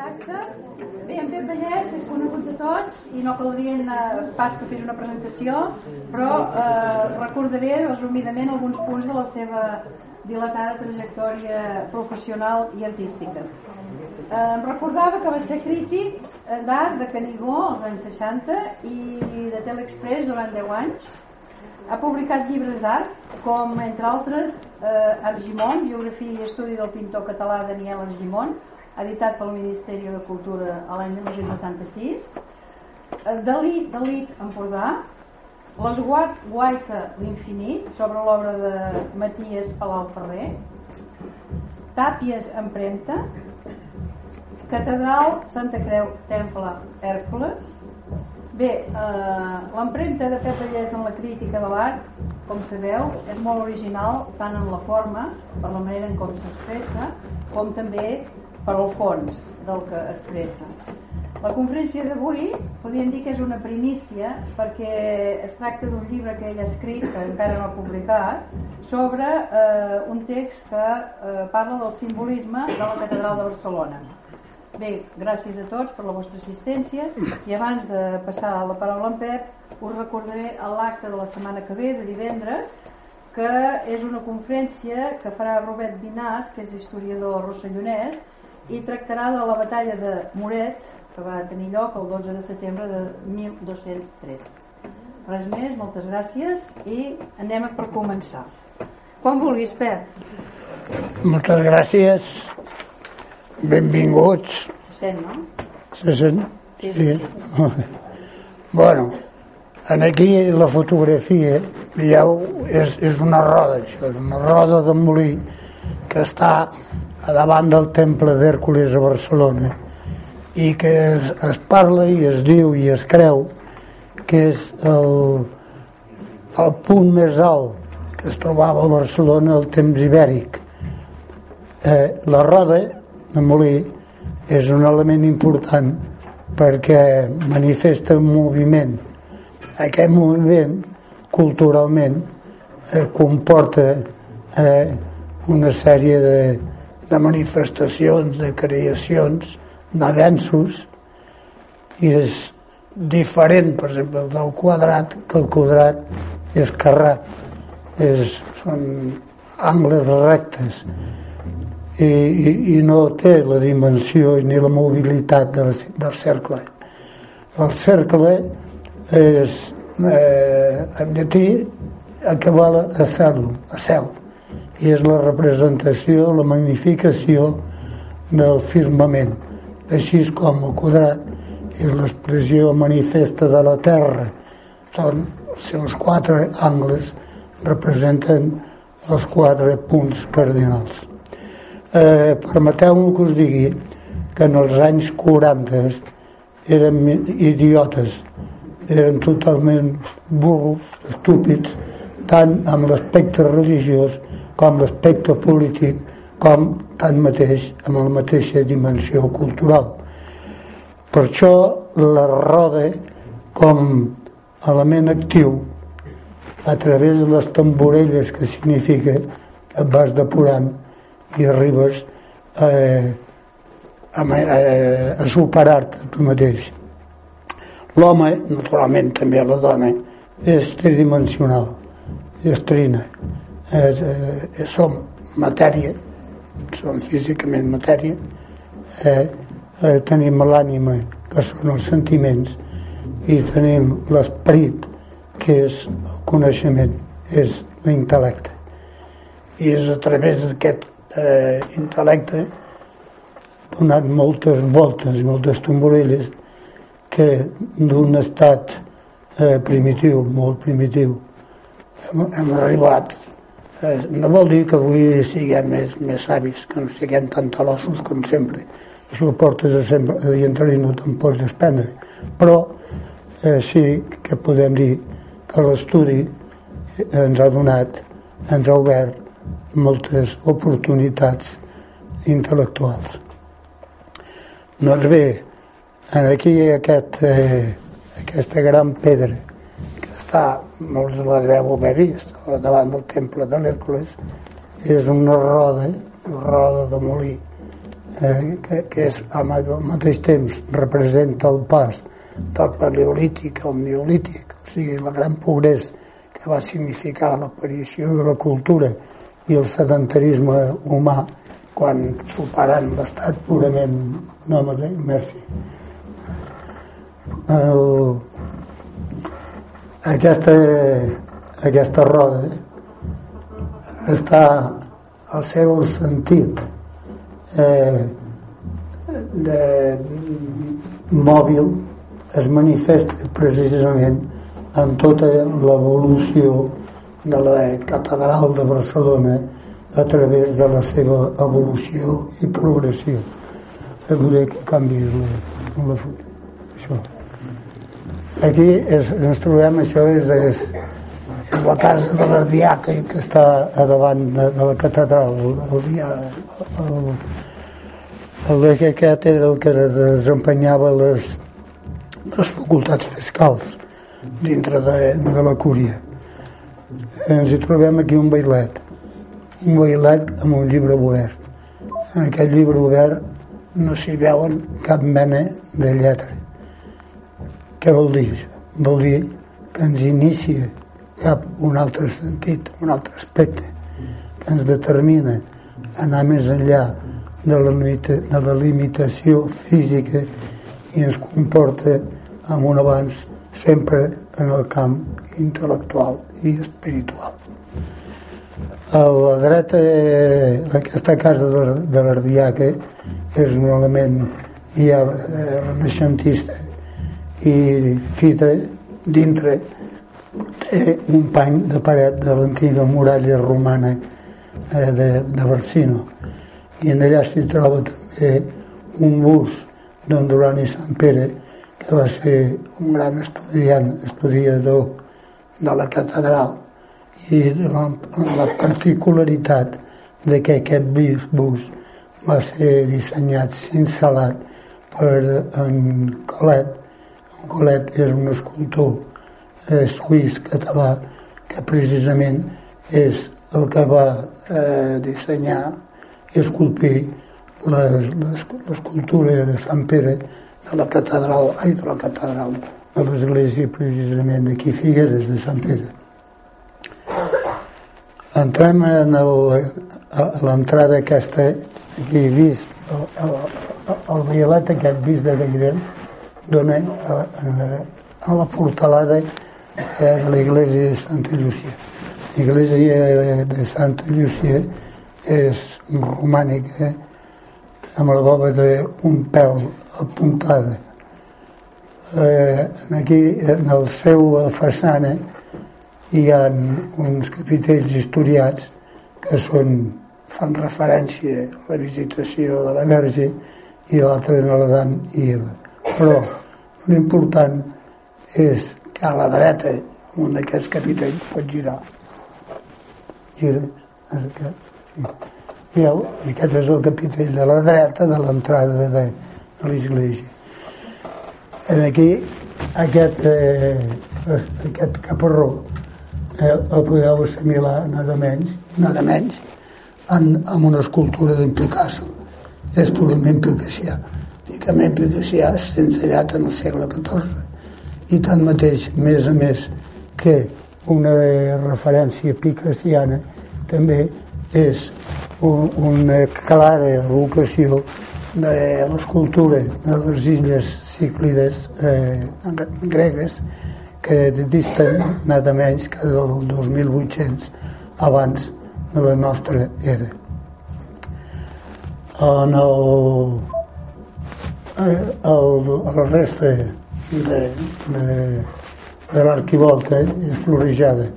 Exacte. Bé, en Pep Vallès és conegut de tots i no caldria eh, pas que fes una presentació, però eh, recordaré resumidament alguns punts de la seva dilatada trajectòria professional i artística. Eh, em recordava que va ser crític d'art de Canigó als anys 60 i de Telexpress durant 10 anys. Ha publicat llibres d'art, com entre altres eh, Argimon, biografia i estudi del pintor català Daniel Argimon, editat pel Ministeri de Cultura a l'any 1976 eh, Dalí, Dalí Empordà L'esguard Guaita l'Infinit sobre l'obra de Matías Palau Ferrer. Tàpies Empremta. Catedral Santa Creu Temple Hèrcules. Bé, eh, l'empremta de Pep Vallès en la crítica de l'art, com sabeu, és molt original tant en la forma, per la manera en com s'expressa, com també per al fons del que expressa. La conferència d'avui podríem dir que és una primícia perquè es tracta d'un llibre que ell ha escrit, que encara no ha publicat, sobre eh, un text que eh, parla del simbolisme de la Catedral de Barcelona. Bé, gràcies a tots per la vostra assistència i abans de passar la paraula en Pep us recordaré l'acte de la setmana que ve, de divendres, que és una conferència que farà Robert Binàs, que és historiador rossellonès, i tractarà de la batalla de Moret que va tenir lloc el 12 de setembre de 1213 res més, moltes gràcies i anem per començar quan vulguis, Pep moltes gràcies benvinguts se sent, no? se sent? sí, sí, sí. sí. bueno en aquí la fotografia veieu, és, és una roda això, una roda de molí que està davant del temple d'Hèrcules a Barcelona i que es, es parla i es diu i es creu que és el, el punt més alt que es trobava a Barcelona al temps ibèric. Eh, la roda de molí és un element important perquè manifesta un moviment. Aquest moviment, culturalment, eh, comporta eh, una sèrie de, de manifestacions, de creacions, d'avenços, i és diferent, per exemple, del quadrat, que el quadrat és carrat, és, són angles rectes i, i, i no té la dimensió ni la mobilitat del, del cercle. El cercle és, eh, en llatí, equival a celum, a cel i és la representació, la magnificació del firmament, així com el quadrat és l'expressió manifesta de la Terra. Són els seus quatre angles representen els quatre punts cardinals. Eh, Permeteu-me que us digui que en els anys 40 eren idiotes, eren totalment burros, estúpids, tant amb l'aspecte religiós com l'aspecte polític, com tanmateix amb la mateixa dimensió cultural. Per això la roda com element actiu a través de les tamborelles que significa et vas depurant i arribes eh, a, a, a superar-te tu mateix. L'home, naturalment també la dona, és tridimensional, és trina, eh, eh, som matèria, som físicament matèria, eh, eh, tenim l'ànima, que són els sentiments, i tenim l'esperit, que és el coneixement, és l'intel·lecte. I és a través d'aquest eh, intel·lecte donat moltes voltes i moltes tomborelles que d'un estat eh, primitiu, molt primitiu, hem, hem arribat no vol dir que avui siguem més, més savis, que no siguem tan talossos com sempre. Això ho portes a, sempre, a dir entre no te'n pots desprendre. Però eh, sí que podem dir que l'estudi ens ha donat, ens ha obert moltes oportunitats intel·lectuals. Doncs bé, aquí aquest, eh, aquesta gran pedra està molts la deveu haver vist, davant del temple de l'Hèrcules, és una roda, una roda de molí, eh, que, que és, al mateix temps representa el pas del paleolític al neolític, o sigui, el gran progrés que va significar l'aparició de la cultura i el sedentarisme humà quan superant l'estat purament nòmade, merci. El, aquesta, aquesta roda està al seu sentit eh, de mòbil es manifesta precisament en tota l'evolució de la catedral de Barcelona a través de la seva evolució i progressió. Voler que canvis la, la això. Aquí és, ens trobem, això és, és, la casa de l'Ardiaca que està a davant de, de la catedral. El, el, el, el, aquest era el que desempenyava les, les facultats fiscals dintre de, de la cúria. Ens hi trobem aquí un bailet, un bailet amb un llibre obert. En aquest llibre obert no s'hi veuen cap mena de lletra. Què vol dir? Vol dir que ens inicia cap un altre sentit, un altre aspecte, que ens determina anar més enllà de la, de la limitació física i ens comporta amb un avanç sempre en el camp intel·lectual i espiritual. A la dreta, aquesta casa de l'Ardiaca és un element ja eh, renaixentista i fita dintre té un pany de paret de l'antiga muralla romana eh, de, de Barsino i en allà s'hi troba també un bus d'en Duran i Sant Pere que va ser un gran estudiant, estudiador de la catedral i la, la particularitat de que aquest bus va ser dissenyat, cincelat per en Colet. Colet és un escultor eh, suís català que precisament és el que va eh, dissenyar i esculpir l'escultura de Sant Pere de la catedral, ai, de la catedral, de l'església precisament d'aquí Figueres de Sant Pere. Entrem en l'entrada aquesta, aquí vist, el, el, el violet aquest vist de Gairel dona a, a, a la portalada de l'església de Santa Llúcia. L'església de Santa Llúcia és romànica, amb la boba d'un pèl apuntada. Eh, aquí, en el seu façana, hi ha uns capitells historiats que són, fan referència a la visitació de la Verge i l'altre de l'Adam i Eva. Però l'important és que a la dreta un d'aquests capitells pot girar. Gira. Sí. Veieu? Aquest és el capitell de la dreta de l'entrada de, de l'església. En aquí, aquest, eh, aquest caparró eh, el podeu assimilar nada menys, nada menys en, en una escultura d'en Picasso. És purament picassià. Picament picassià sense llat en el segle XIV. I tanmateix, més a més, que una referència picassiana també és una clara evocació de l'escultura de les illes cíclides eh, gregues que disten nada menys que del 2800 abans de la nostra era. En el, eh, el, el resta de, de, de l'arquivolta és florejada.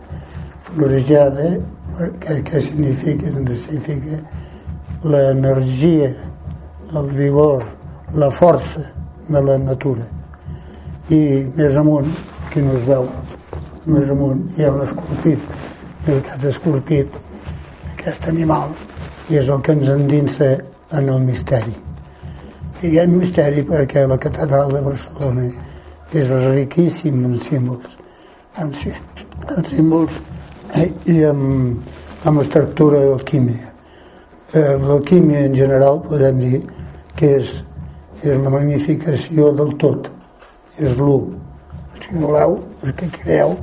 Florejada què, què significa? Doncs significa l'energia, el vigor, la força de la natura. I més amunt, aquí no es veu, més amunt hi ha un escorpit, i aquest escorpit, aquest animal, i és el que ens endinsa en el misteri. Hi ha misteri perquè la catedral de Barcelona és riquíssim en símbols, en, en símbols eh, i amb, amb estructura d'alquímia. Eh, L'alquímia en general podem dir que és, és la magnificació del tot, és l'un. Si voleu, el que creeu,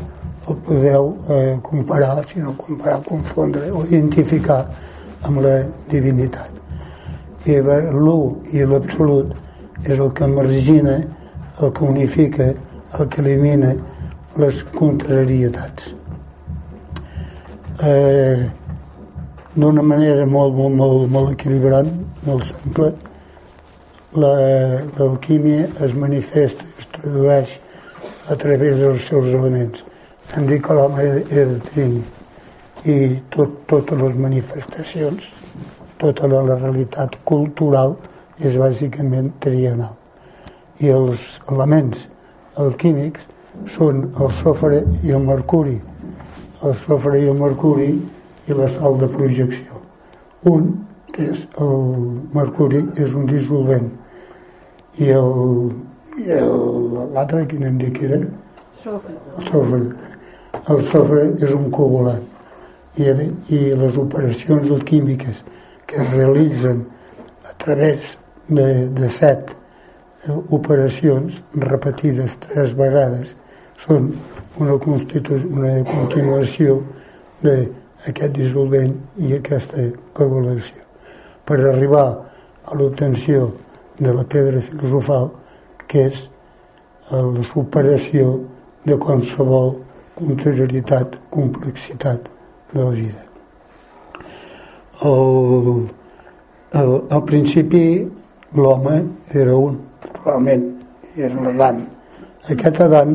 el podeu eh, comparar, si no comparar, confondre o identificar amb la divinitat. L'un i l'absolut és el que margina, el que unifica, el que elimina les contrarietats. Eh, D'una manera molt, molt, molt, molt equilibrant, molt simple, l'alquímia la, es manifesta, es tradueix a través dels seus elements. Em dic que l'home era trini i tot, totes les manifestacions, tota la, la realitat cultural és bàsicament trienal. I els elements alquímics són el sofre i el mercuri. El sofre i el mercuri i la sal de projecció. Un, que és el mercuri, és un dissolvent i l'altre, quin hem dit que era? Sofre. El sofre. El sofre és un coagulant i, i les operacions alquímiques que es realitzen a través de, de set eh, operacions repetides tres vegades són una, una continuació d'aquest dissolvent i aquesta coagulació per arribar a l'obtenció de la pedra filosofal que és la superació de qualsevol contrarietat, complexitat de la vida. El, el, al principi l'home era un, naturalment, era l'Adam. Aquest Adam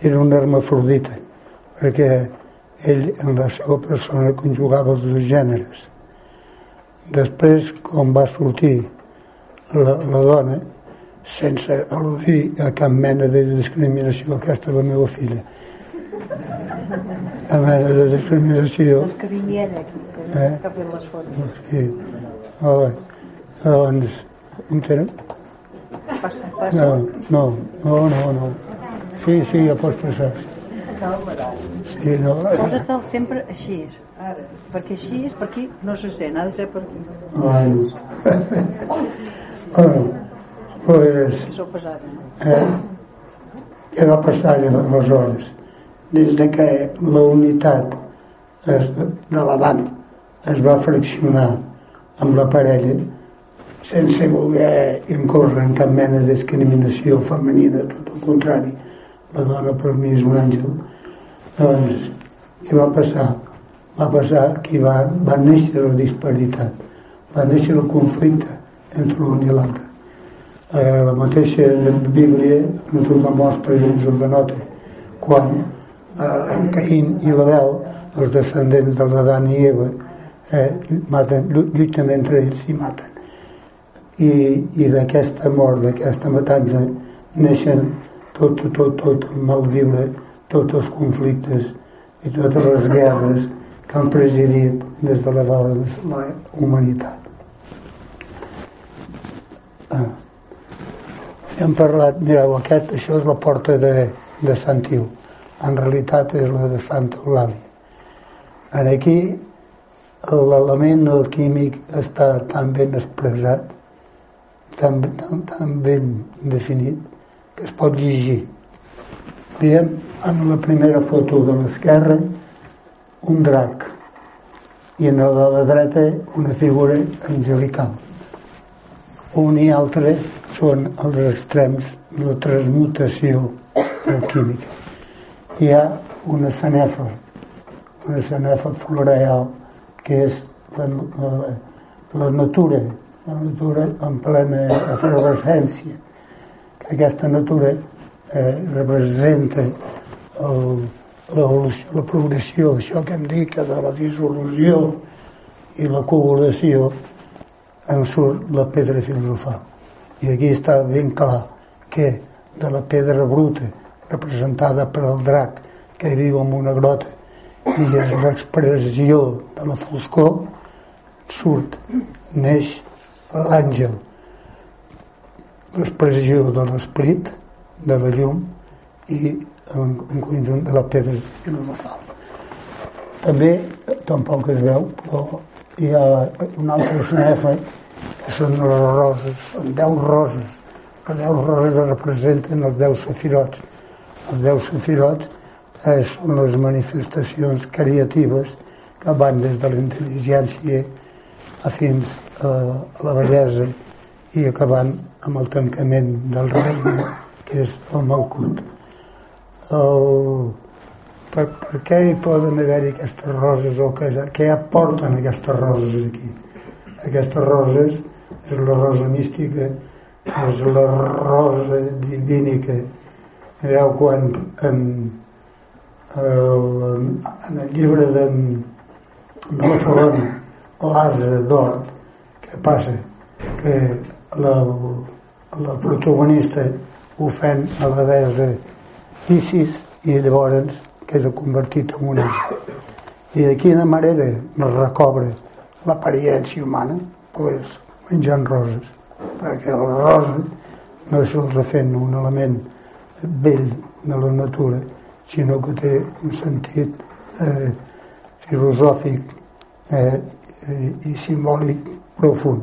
era un hermafrodita, perquè ell en la seva persona conjugava els dos gèneres. Després, quan va sortir la, la dona, sense al·ludir a cap mena de discriminació, aquesta és la meva filla, a mena de discriminació. És que viniera aquí, eh? que fet les fotos. Sí. Hola. Doncs, entenen? Passa, passa. No, no, no, no, no. Sí, sí, ja pots passar. Sí, no. Posa-te'l sempre així, ara, perquè així és per aquí, no se sent, ha de ser per aquí. Bueno. bueno, pues, no? eh, què va passar aleshores? Des de que la unitat de l'Adam es va fraccionar amb la parella, sense voler incórrer en cap mena de discriminació femenina, tot el contrari, la dona per mi és un àngel, doncs què va passar? Va passar que va, va néixer la disparitat, va néixer el conflicte entre l'un i l'altre. Eh, la mateixa Bíblia ens ho demostra i ens ho denota quan eh, en Caín i l'Abel, els descendents de l'Adam i Eva, eh, maten, lluiten entre ells i maten. I, i d'aquesta mort, d'aquesta matança, neixen tot, tot, tot el mal viure, tots els conflictes i totes les guerres que han presidit des de la vora de la humanitat. Ah. Hem parlat, mireu, aquest, això és la porta de, de Sant Iu. En realitat és la de Santa Eulàlia. Aquí l'element alquímic està tan ben expressat, tan, tan, tan ben definit, que es pot llegir. Veiem en la primera foto de l'esquerra un drac i en la de la dreta una figura angelical. Un i altre són els extrems de la transmutació alquímica. Hi ha una sanefa, una sanefa floreal, que és la, la, la natura, la natura en plena efervescència, aquesta natura eh, representa el, la progressió, això que hem dit, que de la dissolució i la covulació en surt la pedra filosofal. I aquí està ben clar que de la pedra bruta, representada per el drac, que viu en una grota, i és l'expressió de la foscor, surt, neix l'àngel, l'expressió de l'esperit, de la llum i en, en conjunt de la pedra filosofal. També, tampoc es veu, però hi ha un altre sanefa que són les roses, són deu roses. Les deu roses representen els deu safirots. Els deu safirots eh, són les manifestacions creatives que van des de la intel·ligència a fins a, la bellesa i acabant amb el tancament del regne, que és el Malcut. El, per, per què hi poden haver-hi aquestes roses o què, què aporten aquestes roses aquí? Aquestes roses és la rosa mística, és la rosa divínica. Mireu quan en, el, en el llibre de, de la l'Asa d'Or, què passa? Que la, la protagonista ofèn a la deessa Isis i llavors queda convertit en un àngel. I de quina manera es recobra l'apariència humana? Pues menjant roses, perquè la rosa no és el refent un element vell de la natura, sinó que té un sentit eh, filosòfic eh, i simbòlic profund.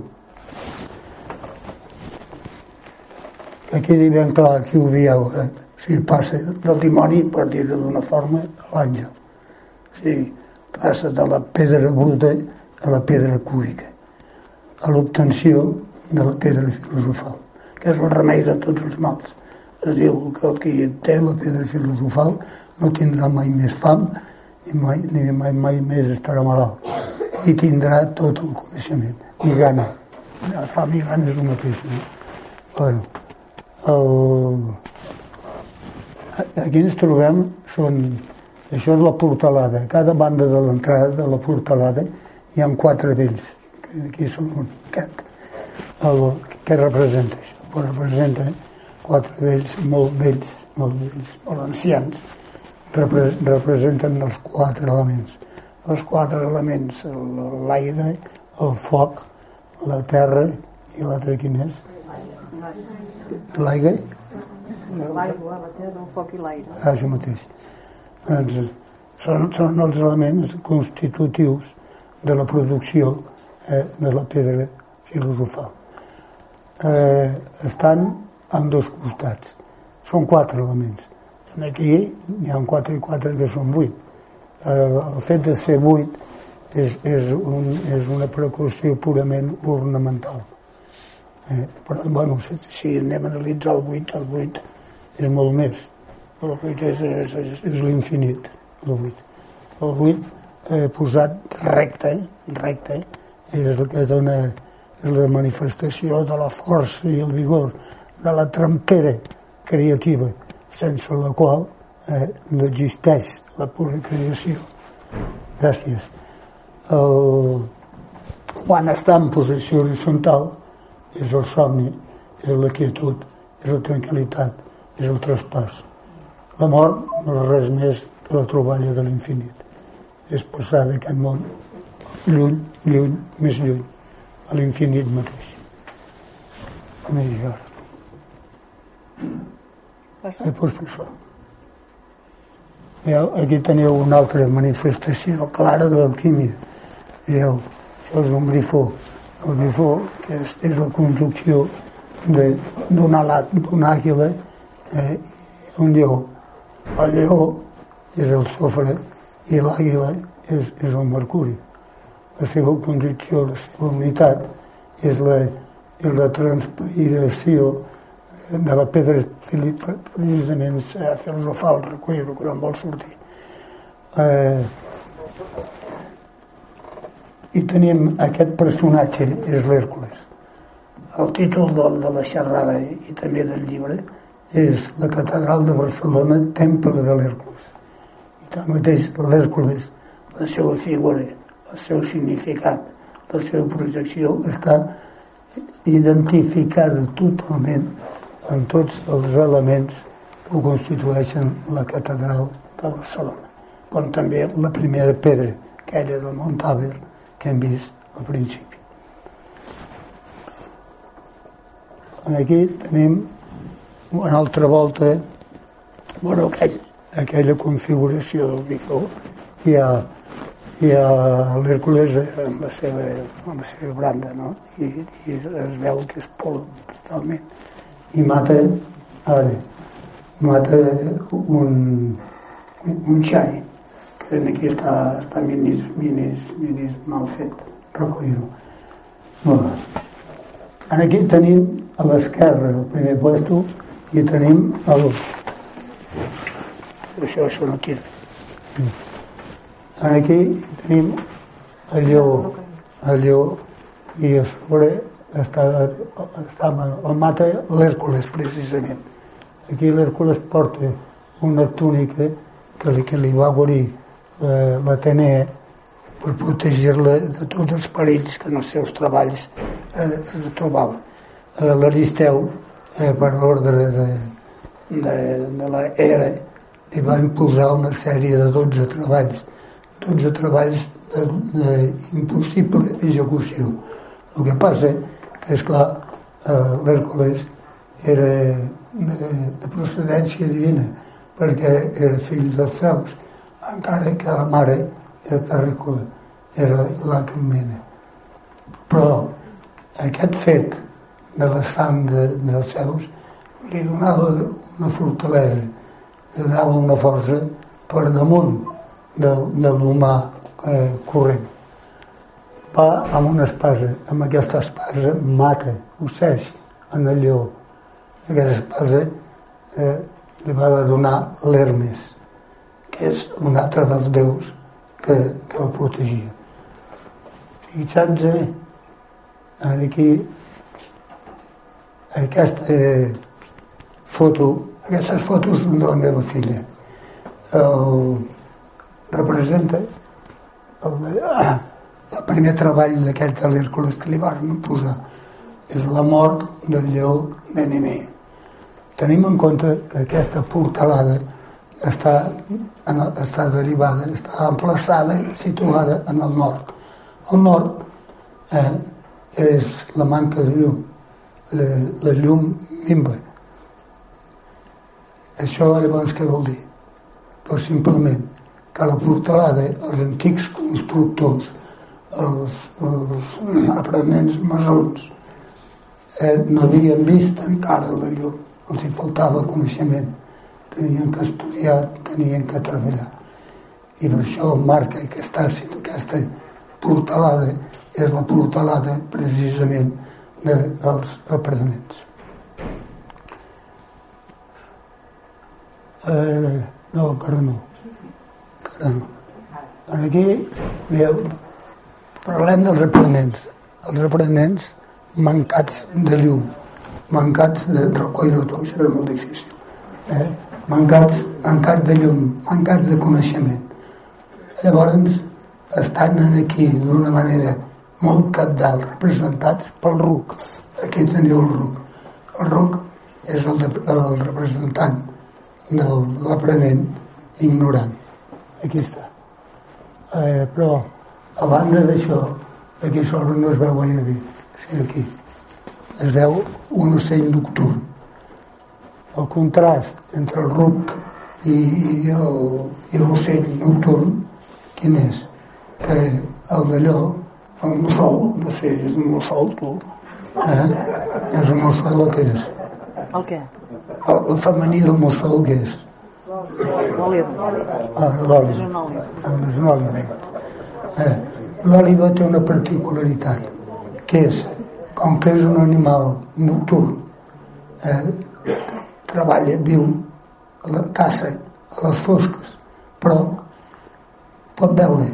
Aquí ben clar, aquí ho veieu, eh? O passa del dimoni, per dir-ho d'una forma, a l'àngel. Sigui, passa de la pedra bruta a la pedra cúbica, a l'obtenció de la pedra filosofal, que és el remei de tots els mals. Es diu que el que té la pedra filosofal no tindrà mai més fam ni mai, ni mai, mai més estarà malalt i tindrà tot el coneixement, ni gana. Fam i gana és el mateix. No? Bueno, el, aquí ens trobem són, això és la portalada, a cada banda de l'entrada de la portalada hi ha quatre vells, aquí són un, aquest. El, què representa això? Pues representa quatre vells molt vells, molt vells, molt ancians, repre, representen els quatre elements. Els quatre elements, l'aire, el foc, la terra i l'altre quin és? L'aigua L'aigua, la terra, el foc i l'aire. Ah, això mateix. Doncs, són, són els elements constitutius de la producció eh, de la pedra filosofal. Eh, estan en dos costats. Són quatre elements. Aquí hi ha quatre i quatre que són vuit. Eh, el fet de ser vuit és, és, un, és una precaució purament ornamental. Eh, però, bueno, si, si anem a analitzar el buit, el buit és molt més. El buit és, és, és, és l'infinit, el buit. El buit eh, posat recte, recte, és el que dona és la manifestació de la força i el vigor, de la trempera creativa, sense la qual eh, no existeix la pura creació. Gràcies. El, quan està en posició horitzontal és el somni, és la quietud, és la tranquil·litat, és el traspàs. La mort no és res més que la troballa de l'infinit. És passar d'aquest món lluny, lluny, més lluny, a l'infinit mateix. Més jo. Eh, pues això. Aquí teniu una altra manifestació clara de l'alquímia. Veieu, això és un grifó. El grifó és, és la construcció d'un àguila eh, un lleó. El lleó és el sofre i l'àguila és, és el mercuri. La seva condició, la seva unitat és la, és la transpiració de la pedra precisament eh, filosofal, recollir-ho quan vol sortir. Eh, I tenim aquest personatge, és l'Hèrcules. El títol de, de la xerrada i també del llibre és la catedral de Barcelona, temple de l'Hèrcules. I tanmateix l'Hèrcules, la seva figura, el seu significat, la seva projecció està identificada totalment en tots els elements que constitueixen la catedral de Barcelona, com també la primera pedra, aquella del Montaver, que hem vist al principi. Aquí tenim una altra volta, bueno, aquell, aquella configuració del bifó, hi ha i a l'Hèrcules amb la seva, amb la seva branda, no? I, I es veu que és pol totalment. I mata, ara, mata un, un, un xai, que aquí està, està minis, minis, minis mal fet, recollir-ho. Bueno, aquí tenim a l'esquerra el primer puesto i tenim el... Això, això no tira. Aquí tenim el lleó, el lleó i a sobre està, està el mata l'Hèrcules precisament. Aquí l'Hèrcules porta una túnica que li, que li va guarir eh, l'Atenea per protegir-la de tots els perills que en els seus treballs eh, es trobava. Eh, L'Aristeu, eh, per l'ordre de, de, de l'era, li va imposar una sèrie de 12 treballs 12 treballs d'impossible execució. El que passa que, és clar, eh, l'Hèrcules era de, de procedència divina, perquè era fill dels Zeus, encara que la mare era terrícola, era la mena. Però aquest fet de la sang de, dels Zeus li donava una fortalesa, li donava una força per damunt de, de l'humà eh, corrent. Va amb una espasa, amb aquesta espasa mata, osseix en el lleó. Aquesta espasa eh, li va donar l'Hermes, que és un altre dels déus que, que el protegia. Fixant-se aquí aquesta foto, aquestes fotos són de la meva filla. El, representa el, el primer treball d'aquest de l'Hèrcules que li van posar és la mort del lleó Benené. Tenim en compte que aquesta portalada està, en, està derivada, està emplaçada, situada en el nord. El nord eh, és la manca de llum, la, la llum mimba. Això llavors què vol dir? Doncs simplement que la portalada, els antics constructors, els, els aprenents masons, eh, no havien vist encara la llum, els hi faltava coneixement, tenien que estudiar, tenien que treballar. I per això marca que està, aquesta portalada és la portalada precisament dels aprenents. Eh, no, encara no. Aquí veieu, parlem dels aprenents. Els aprenents mancats de llum, mancats de recoll de tot, això és molt difícil. Eh? Mancats, mancats de llum, mancats de coneixement. Llavors, estan aquí d'una manera molt capdalt, representats pel RUC. Aquí teniu el RUC. El RUC és el, de, el representant de l'aprenent ignorant aquí està. Eh, però, a banda d'això, aquí sobre no es veu gaire bé, sí, aquí. Es veu un ocell nocturn. El contrast entre el ruc i, i l'ocell nocturn, quin és? Que el d'allò, el mussol, no sé, és un mussol, tu, eh? és un mussol el que és? El què? El, el femení del mussol què és? L'òliva. Ah, l'òliva. És un òliva. Ah, és un òliva. Eh, l'òliva té una particularitat, que és, com que és un animal nocturn, eh, treballa, viu, a la caça, a les fosques, però pot veure,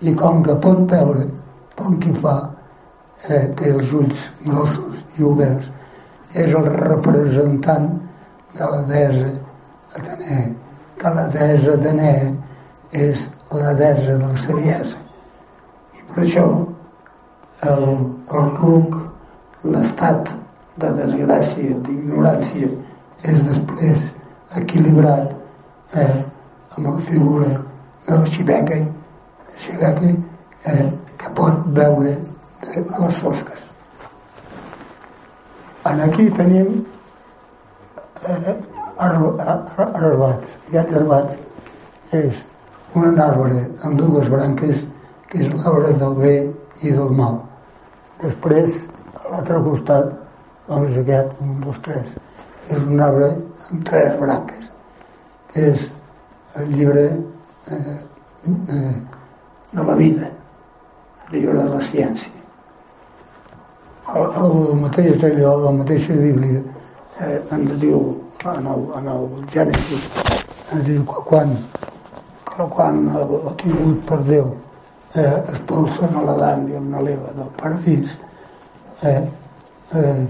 i com que pot veure, com qui fa, eh, té els ulls grossos i oberts, és el representant de la deessa Atenea, que la deessa Atenea és la deessa de la saviesa. Per això el, el ruc, l'estat de desgràcia, d'ignorància, és després equilibrat eh, amb la figura de la xiveca, xiveca eh, que pot veure a les fosques. En aquí tenim eh, arbats. Aquest arbat és un arbre amb dues branques que és l'arbre del bé i del mal. Després, a l'altre costat, doncs aquest, un, dos, tres, és un arbre amb tres branques, que és el llibre eh, eh, de la vida, el llibre de la ciència. El, el mateix allò, la mateixa Bíblia, eh, ens diu en el, en el Gènesis, ens diu quan, quan el tingut per Déu eh, expulsen a l'Adam i a l'Eva del paradís, eh, eh,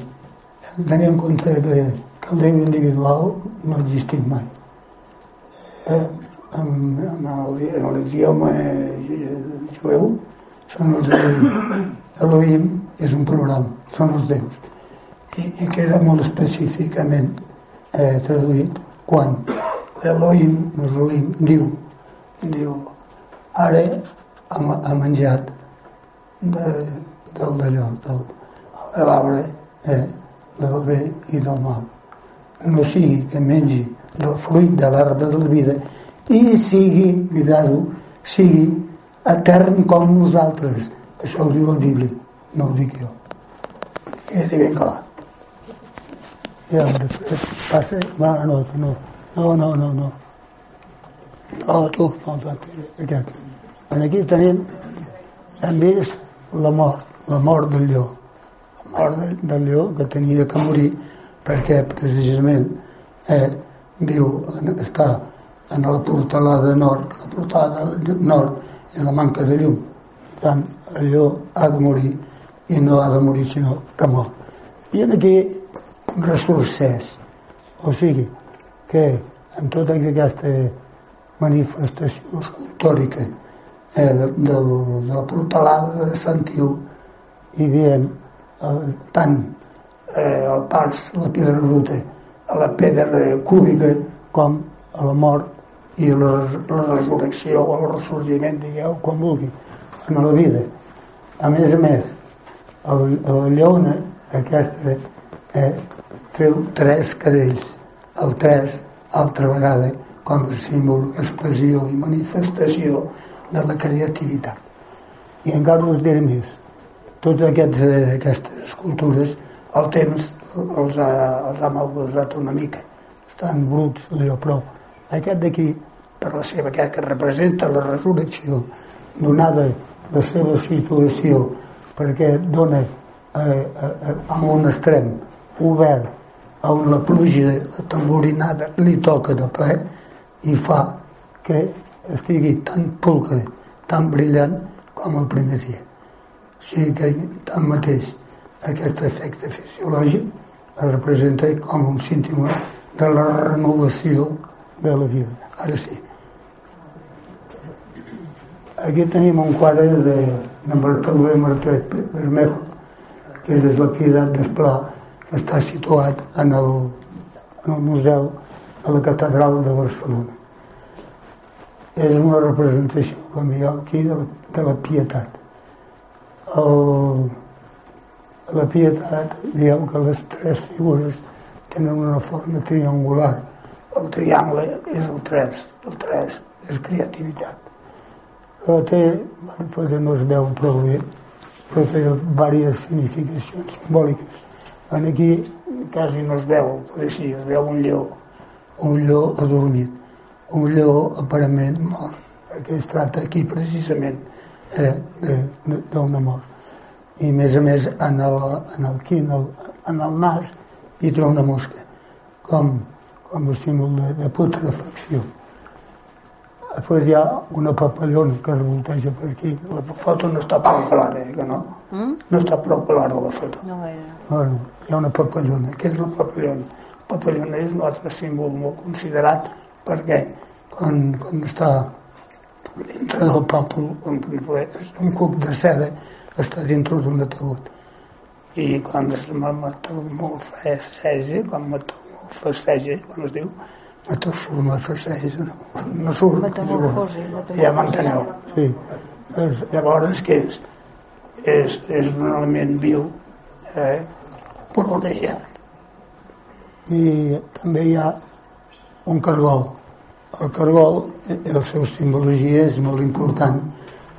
tenir en compte que, que el Déu individual no ha existit mai. Eh, en, en l'idioma jueu són els Elohim. Elohim és un programa, són els déus. I, i queda molt específicament eh, traduït quan l'Elohim, l'Elohim diu, diu ara ha, menjat de, del d'allò, del, de l'arbre eh, del bé i del mal. No sigui que mengi del fruit de l'arbre de la vida i sigui, cuidado, sigui etern com nosaltres. Això ho diu la Bíblia, no ho dic jo. És ben clar. Ja, després passa... Va, no, no, no, no, no, no. No, tu. Falta aquest. Aquí tenim, hem vist la mort, la mort del lleó. La mort del, del lleó que tenia que morir perquè precisament eh, viu, està en la portalada nord, la portalada nord és la manca de llum. Per tant, el lleó ha de morir i no ha de morir sinó que mor. I aquí ressorceix. O sigui, que en tota aquesta manifestació escultòrica eh, de, de, de la portalada de Santiu hi veiem eh, tant eh, el pas, la pedra bruta, a la pedra cúbica. com a la mort. I la, la resurrecció o el ressorgiment, digueu, com vulgui, en la vida. A més a més, el, la lleona, aquesta, eh, treu tres cadells, el tres, altra vegada, com a símbol, expressió i manifestació de la creativitat. I encara us diré més. Totes aquests, eh, aquestes escultures, el temps els ha, els ha malvesat una mica. Estan bruts, allò, però aquest d'aquí, per la seva, aquest que representa la resurrecció, donada la seva situació, perquè dona eh, eh, amb un extrem obert on la pluja, tamborinada li toca de ple i fa que estigui tan pulcre, tan brillant com el primer dia. O sigui que tanmateix aquest efecte fisiològic es representa com un símptoma de la renovació de la vida. Ara sí. Aquí tenim un quadre de, de Bartolomé Martret Bermejo, que és la Pietat d'Esplà, que està situat en el, en el museu de la Catedral de Barcelona. És una representació, com ha aquí, de la, de la Pietat. El, la Pietat, dieu que les tres figures tenen una forma triangular. El triangle és el tres, el tres és creativitat però té, potser no es veu prou bé, però té diverses significacions simbòliques. En aquí quasi no es veu, però sí, es veu un lleó, un lleó adormit, un lleó aparentment mort, perquè es tracta aquí precisament eh, d'una mort. I a més a més en el, en el quin, en el, en el nas, hi té una mosca, com, com a símbol de, de putrefacció. Després hi ha una papallona que revolteja per aquí. La foto no està prou clara, eh, que no? Mm? No està prou clara la foto. No gaire. Bueno, hi ha una papallona. Què és la papallona? La papallona és un altre símbol molt considerat perquè quan, quan està dintre del pòmpol, un cuc de seda està dintre d'un ataúd. I quan es metamorfeseja, quan metamorfeseja, com es diu, metamorfosis, no, no surt. Metamorfosi. Ja m'enteneu. Sí. És, llavors, què és? És, és un element viu eh, rodejat. I també hi ha un cargol. El cargol, la seva simbologia és molt important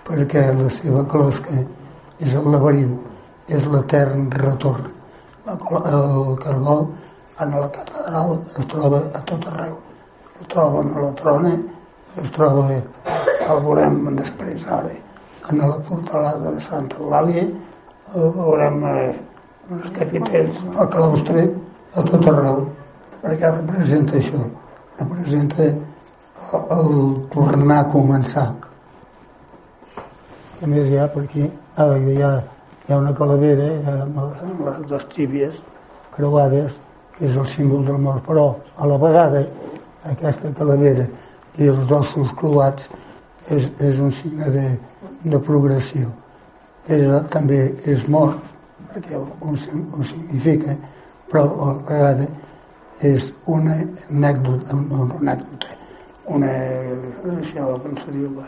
perquè la seva closca és el laberint, és l'etern retorn. La, el cargol en la catedral es troba a tot arreu. Es troba en la trona, es troba, el veurem després ara, en la portalada de Santa Eulàlia, el veurem eh, els capitells, el claustre, a tot arreu, perquè representa això, representa el, el tornar a començar. A més ha per aquí, ara hi ha, hi ha una calavera eh, amb les dues tíbies creuades, que és el símbol del mort, però a la vegada aquesta calavera i els ossos creuats és, és un signe de, de progressió. És, també és mort, perquè ho, ho significa, però a la vegada és una anècdota, no una anècdota, una, això, com se diu, la,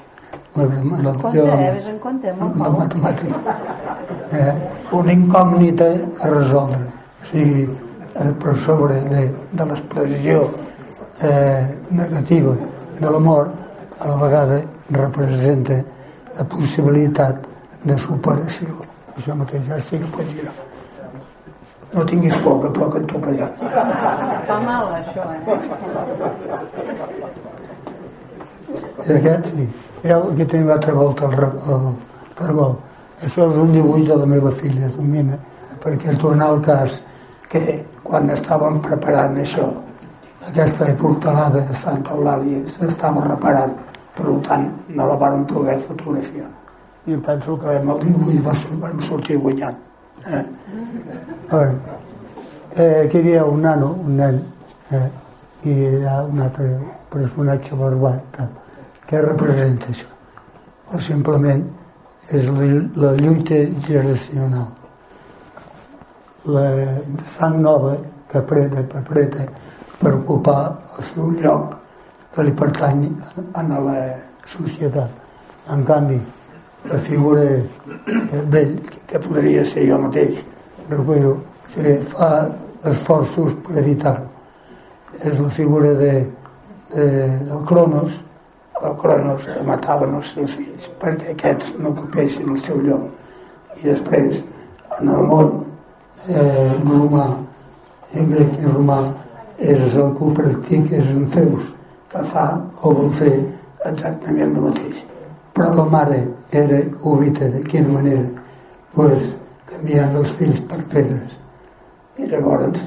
la, la, compte, eh? Ves en compte, la matemàtica. Eh, una incògnita a resoldre. O sigui, eh, per sobre de, de l'expressió eh, negativa de la mort, a la vegada representa la possibilitat de superació. Això mateix, ja sí que pots girar. No tinguis por, que poc et tocarà. Fa mal, això, eh? I aquest, sí. Ja, aquí tenim l'altra volta el, el cargol. Això és un dibuix de la meva filla, Domina, perquè es dona el cas que quan estàvem preparant això, aquesta portalada de Santa Eulàlia s'estava reparant, per tant no la vam poder fotografiar. I penso que amb el dibuix va, vam sortir guanyant. Eh? Veure, eh, aquí hi havia un nano, un nen, eh, i ha un altre personatge barbat que, que representa això. O simplement és la, la lluita generacional. La sang nova que apreta, que apreta per ocupar el seu lloc que li pertany a la societat. En canvi, la figura d'ell, que podria ser jo mateix, recuiro, que fa esforços per evitar-ho. És la figura de, de, del Cronos, el Cronos que mataven els seus fills perquè aquests no ocupessin el seu lloc. I després, en el món eh, romà, en grec i romà, és el que ho practica, és en Zeus, que fa o vol fer exactament el mateix. Però la mare era ubita de quina manera? Pues, canviant els fills per pedres. I llavors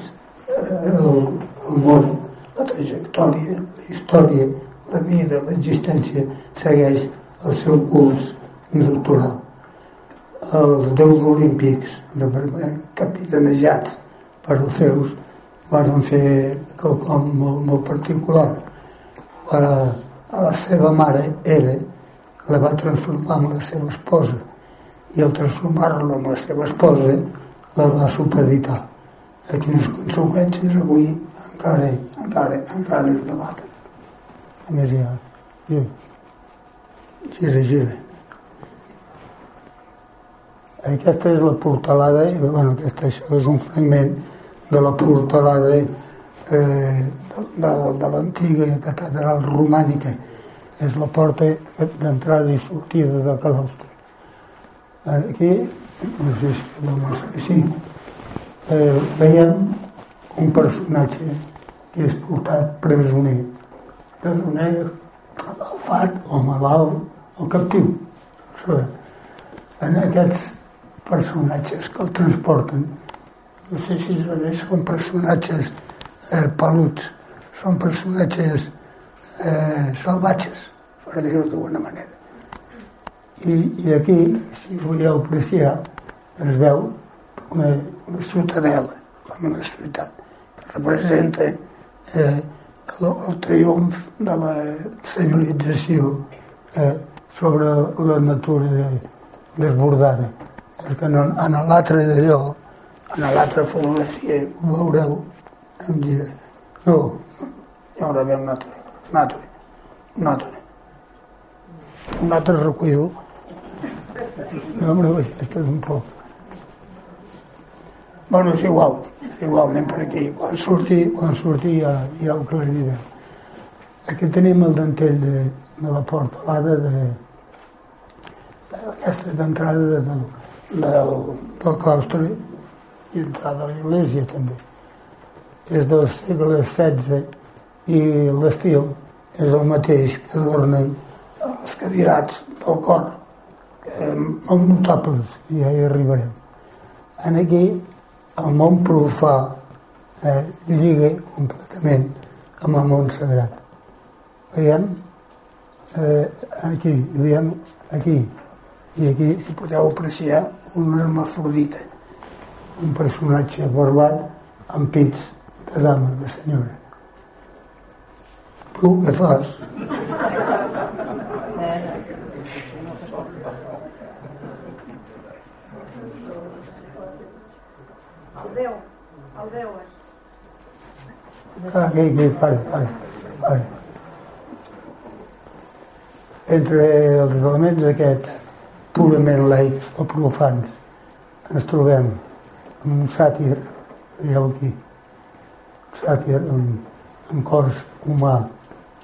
eh, el, el món, la trajectòria, la història, la vida, l'existència segueix el seu curs natural. Els déus olímpics, capitanejats per els seus, van fer quelcom molt, molt particular. La, a la seva mare, era, la va transformar en la seva esposa i al transformar-la en la seva esposa la va supeditar. A quines conseqüències avui encara, encara, encara es debaten. A més ja, ja. gira, gira. Aquesta és la portalada, bueno, aquesta, això és un fragment de la portalada eh, de, de, de l'antiga catedral romànica. És la porta d'entrada i sortida de claustre. Aquí, no sé si la mostra així, eh, veiem un personatge que és portat presoner. Presoner agafat o malalt o captiu. En aquests personatges que el transporten no sé si són personatges eh, peluts, són personatges eh, salvatges, per dir-ho d'alguna manera. I, I aquí, si veieu apreciar, es veu una, una ciutadela, com una ciutat, que representa eh, el, el triomf de la civilització eh, sobre la natura desbordada. Perquè en, en l'altre d'allò en l'altra fotografia ho veureu em diré no, hi haurà bé un altre un altre un altre un altre recuido no, no, aquesta és un poc bueno, és igual és igual, anem per aquí quan surti, quan surti ja, ja ho aclarirem aquí tenim el dentell de, de la portalada de, aquesta d'entrada del, del, del claustre i entrada a l'església també. És del segle XVI i l'estil és el mateix que adornen els cadirats del cor, que molt notables, ja hi arribarem. En aquí, el món profà eh, lliga completament amb el món sagrat. Veiem eh, aquí, veiem aquí, i aquí, si podeu apreciar, un hermafrodita, un personatge barbat amb pits de dama, de senyora. Tu què fas? El Déu, el Déu és. Ah, aquí, aquí, para, para, para. Entre els elements aquests purament laics o profans ens trobem un sàtir, veieu aquí, un sàtir amb, amb cos humà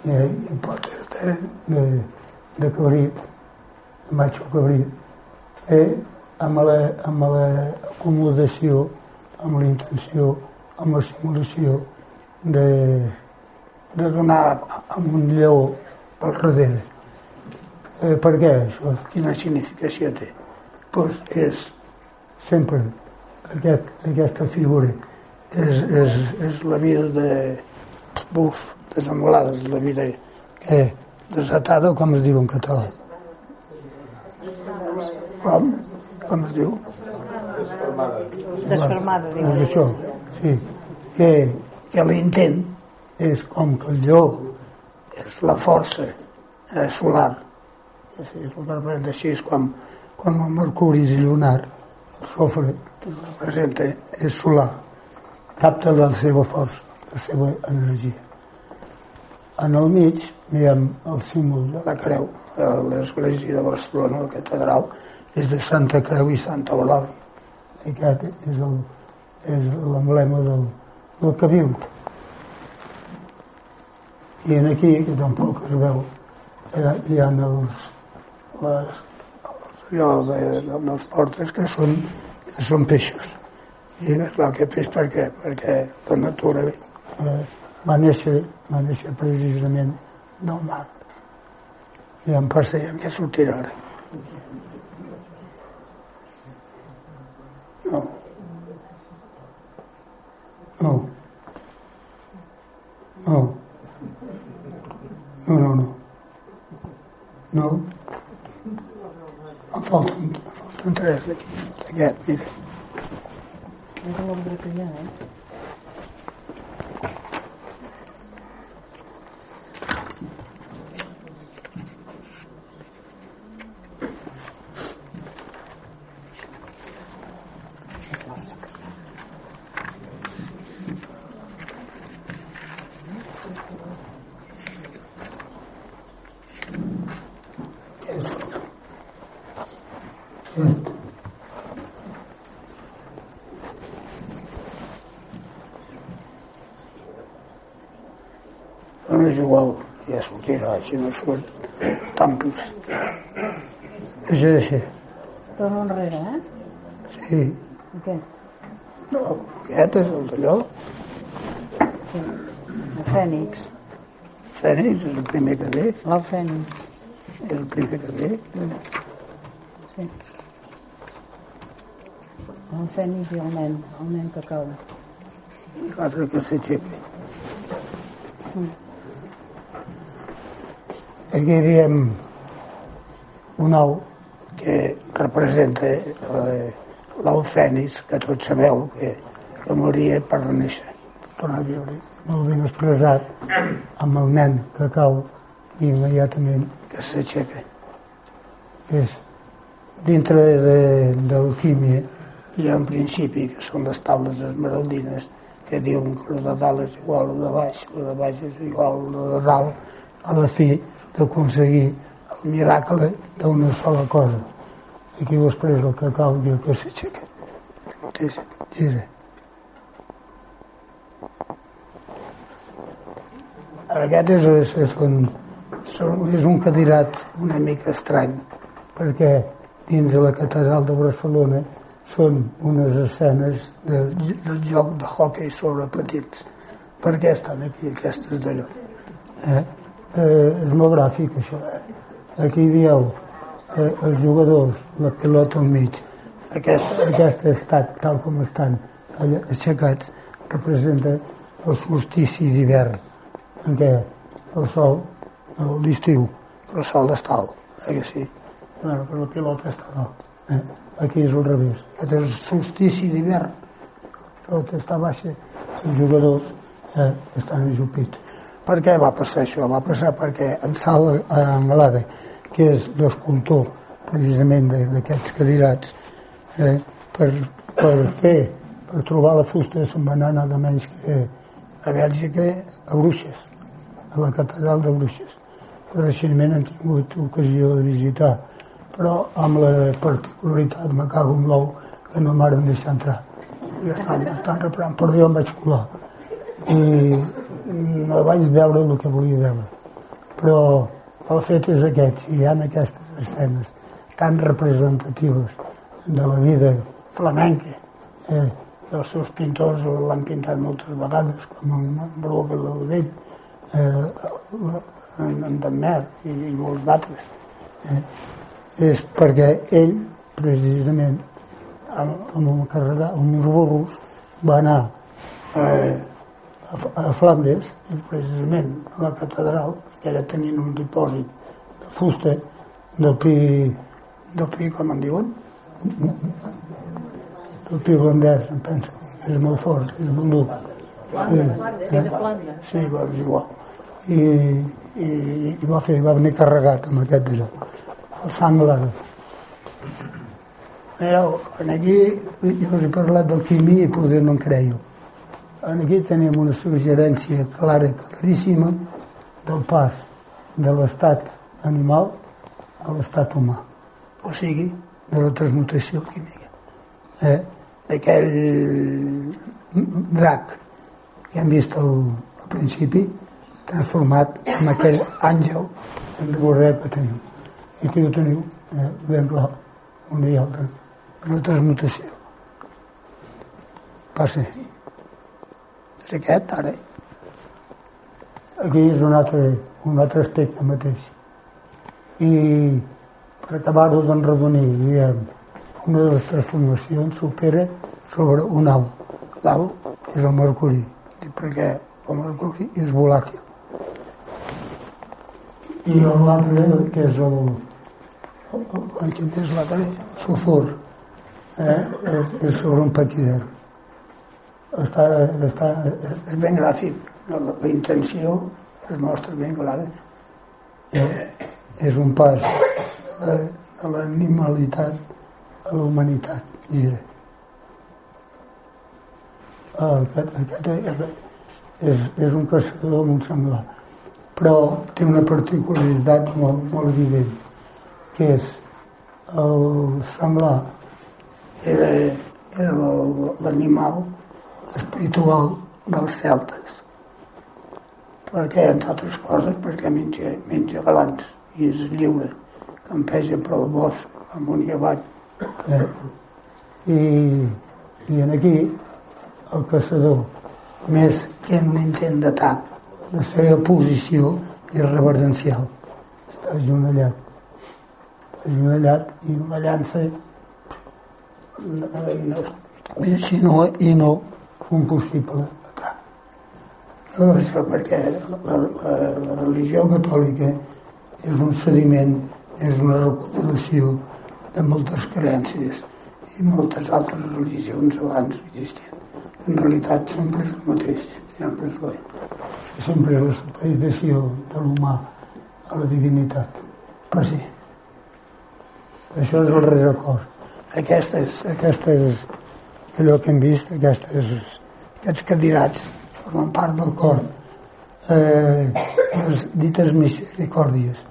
i potes de, de, de de cabrit, eh, amb la, amb la acomodació, amb la intenció, amb la simulació de, de donar amb un lleó pel darrere. Eh, per què això? Quina significació té? Pues és sempre aquest, aquesta figura és, és, és la vida de buf, desamolada, és la vida que desatada, com es diu en català. Com? Com es diu? Desfermada, diu. Doncs això, sí. Que, que l'intent és com que el lleó és la força eh, solar, és, així, és com, com el mercuri és lunar, el sofre que representa és solar, capta la seva força, la seva energia. En el mig veiem el símbol de la creu, a l'església de Barcelona, la catedral, és de Santa Creu i Santa Eulàlia. Aquest és el, és l'emblema del, del cabilt. I en aquí, que tampoc es veu, ha, hi ha els, les, allò de, de, dels portes que són, que són peixos. I clar, que peix per què? Perquè la natura eh, va, néixer, va néixer precisament del mar. I em passeiem que sortirà ara. No. No. No. No, no, no. No. Em falten, em falten tres d'aquí. Falta aquest, mira. És l'ombra que hi ha, eh? Aquest falta. Aquest. Bueno, és igual, ja si no surt, tampis. És així, Torno enrere, eh? sí. I què? No, aquest és el d'allò. Sí. El fènix. Fènix és el primer que ve, L'au fènix. és el primer que ve. Sí. El fènix i el nen, el nen que cau. i l'altre que s'aixeca. Aquí diem un ou que representa eh, l'ou fènix, que tots sabeu que, que moria per renéixer, tornar a viure. Molt ben expressat amb el nen que cau i immediatament que s'aixeca. És dintre de, d'alquímia hi ha un principi que són les taules esmeraldines que diuen que el de dalt és igual al de baix, el de baix és igual al de dalt, a la fi d'aconseguir el miracle d'una sola cosa. Aquí després el que cau i el que s'aixeca. Mateix gira. Aquest és, és, un, és un cadirat una mica estrany, perquè dins de la catedral de Barcelona són unes escenes de, del joc de hockey sobre petits. Per què estan aquí aquestes d'allò? Eh? Eh, és molt gràfic això. Aquí veieu eh, els jugadors, la pilota al mig, aquest, aquest estat tal com estan allà, aixecats representa el solstici d'hivern en què el sol, l'estiu, el sol està alt, eh que sí? Bueno, però la pilota està dalt. Eh? Aquí és al revés. Aquest és el solstici d'hivern. La pilota està baixa, els jugadors eh, estan ajupits. Per què va passar això? Va passar perquè en Sal Anglada, que és l'escultor precisament d'aquests cadirats, eh, per, per fer, per trobar la fusta se'n va anar nada menys que a Bèlgica, a Bruixes, a la catedral de Bruixes. Recentment hem tingut ocasió de visitar però amb la particularitat, me cago en l'ou, que no m'han deixar entrar. I estan, estan reparant, però jo em vaig colar. I no vaig veure el que volia veure. Però el fet és aquest, hi ha aquestes escenes tan representatives de la vida flamenca, eh, els seus pintors l'han pintat moltes vegades, com en Bruegel el Vell, eh, en, en Damer i, i molts d'altres. Eh, és perquè ell, precisament, amb, amb un carregar, amb uns burros, va anar eh, a, a Flandes, i precisament a la catedral, que era tenint un dipòsit de fusta del pi, del pi, com en diuen? Del pi holandès, em penso. És molt fort, és molt dur. Flandes, eh, eh, sí, va, és igual. I, i, i va fer, va venir carregat amb aquest d'allò el sanglar. Mireu, aquí jo us he parlat del quimí i poder no en creieu. Aquí tenim una suggerència clara, claríssima, del pas de l'estat animal a l'estat humà, o sigui, de la transmutació química. Eh? Aquell drac que hem vist al, al principi, transformat en aquell àngel en rigorret que tenim. I aquí ho teniu, eh, ben clar, una i altra. Una transmutació. Passa. És aquest, ara. Aquí és un altre, un altre aspecte mateix. I per acabar-ho d'enredonir, diguem, una de les transformacions supera sobre un au. L'au és el mercuri, perquè el mercuri és volàtil. I l'altre, que és el, el que més l'altre, sulfur, eh? és, és sobre un paquidel. Està, està, és ben gràfic, la, la intenció es mostra ben clara. Eh? És un pas de, de l'animalitat a la humanitat. Ah, aquest, aquest, és, és un caçador un senglar però té una particularitat molt, molt evident, que és el semblar era, era l'animal espiritual dels celtes. Perquè, entre altres coses, perquè menja, menja galants i és lliure, campeja pel bosc amunt i avall. Eh? I, I en aquí el caçador, més que en un intent d'atac, la seva posició és reverencial. Està ajonellat. Està ajonellat i una llança i així no, i no un possible atac. Això perquè la, la, la religió catòlica és un sediment, és una recopilació de moltes creences i moltes altres religions abans existien. En realitat sempre és el mateix, sempre és l'oi sempre és la supeditació de l'humà a la divinitat. Per sí. Això és el rerecord. Aquesta és, aquesta és allò que hem vist, aquestes, aquests cadirats formen part del cor. Eh, les dites misericòrdies,